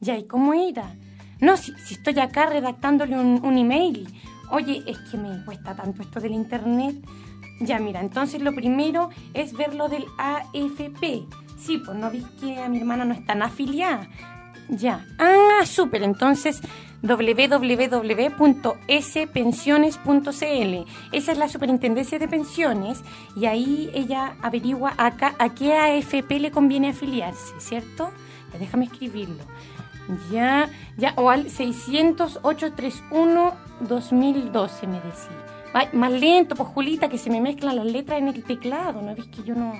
Ya, ¿y cómo era? No, si, estoy acá redactándole un, un email. Oye, es que me cuesta tanto esto del internet. Ya, mira, entonces lo primero es ver lo del AFP. Sí, pues no vi que a mi hermana no están afiliada. Ya. Ah, súper. Entonces, www.spensiones.cl. Esa es la superintendencia de pensiones y ahí ella averigua acá a qué AFP le conviene afiliarse, ¿cierto? Ya déjame escribirlo. Ya, ya, o al 60831 2012 me decía. Más lento, pues Julita, que se me mezclan las letras en el teclado, ¿no ves que yo no...?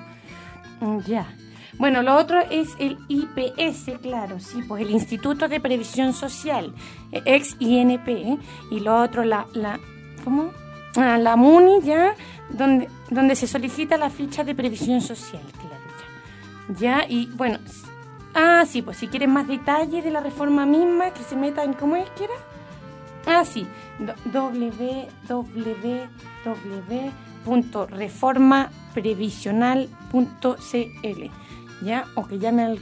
Ya. Bueno, lo otro es el IPS, claro, sí, pues el Instituto de Previsión Social, ex INP, ¿eh? y lo otro, la, la ¿cómo? Ah, la MUNI, ya, donde, donde se solicita la ficha de previsión social, claro, ya. Ya, y bueno, ah, sí, pues si quieren más detalle de la reforma misma, que se meta en, ¿cómo es que era? Ah, sí, www.reformaprevisional.cl ¿ya? O que llame al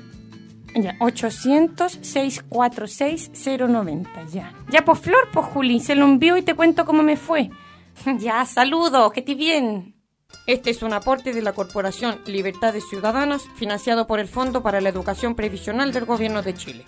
ya, 800-646-090, ya. Ya, pues Flor, pues Juli, se lo envío y te cuento cómo me fue. ya, saludos, que estés bien. Este es un aporte de la Corporación Libertades Ciudadanas, financiado por el Fondo para la Educación Previsional del Gobierno de Chile.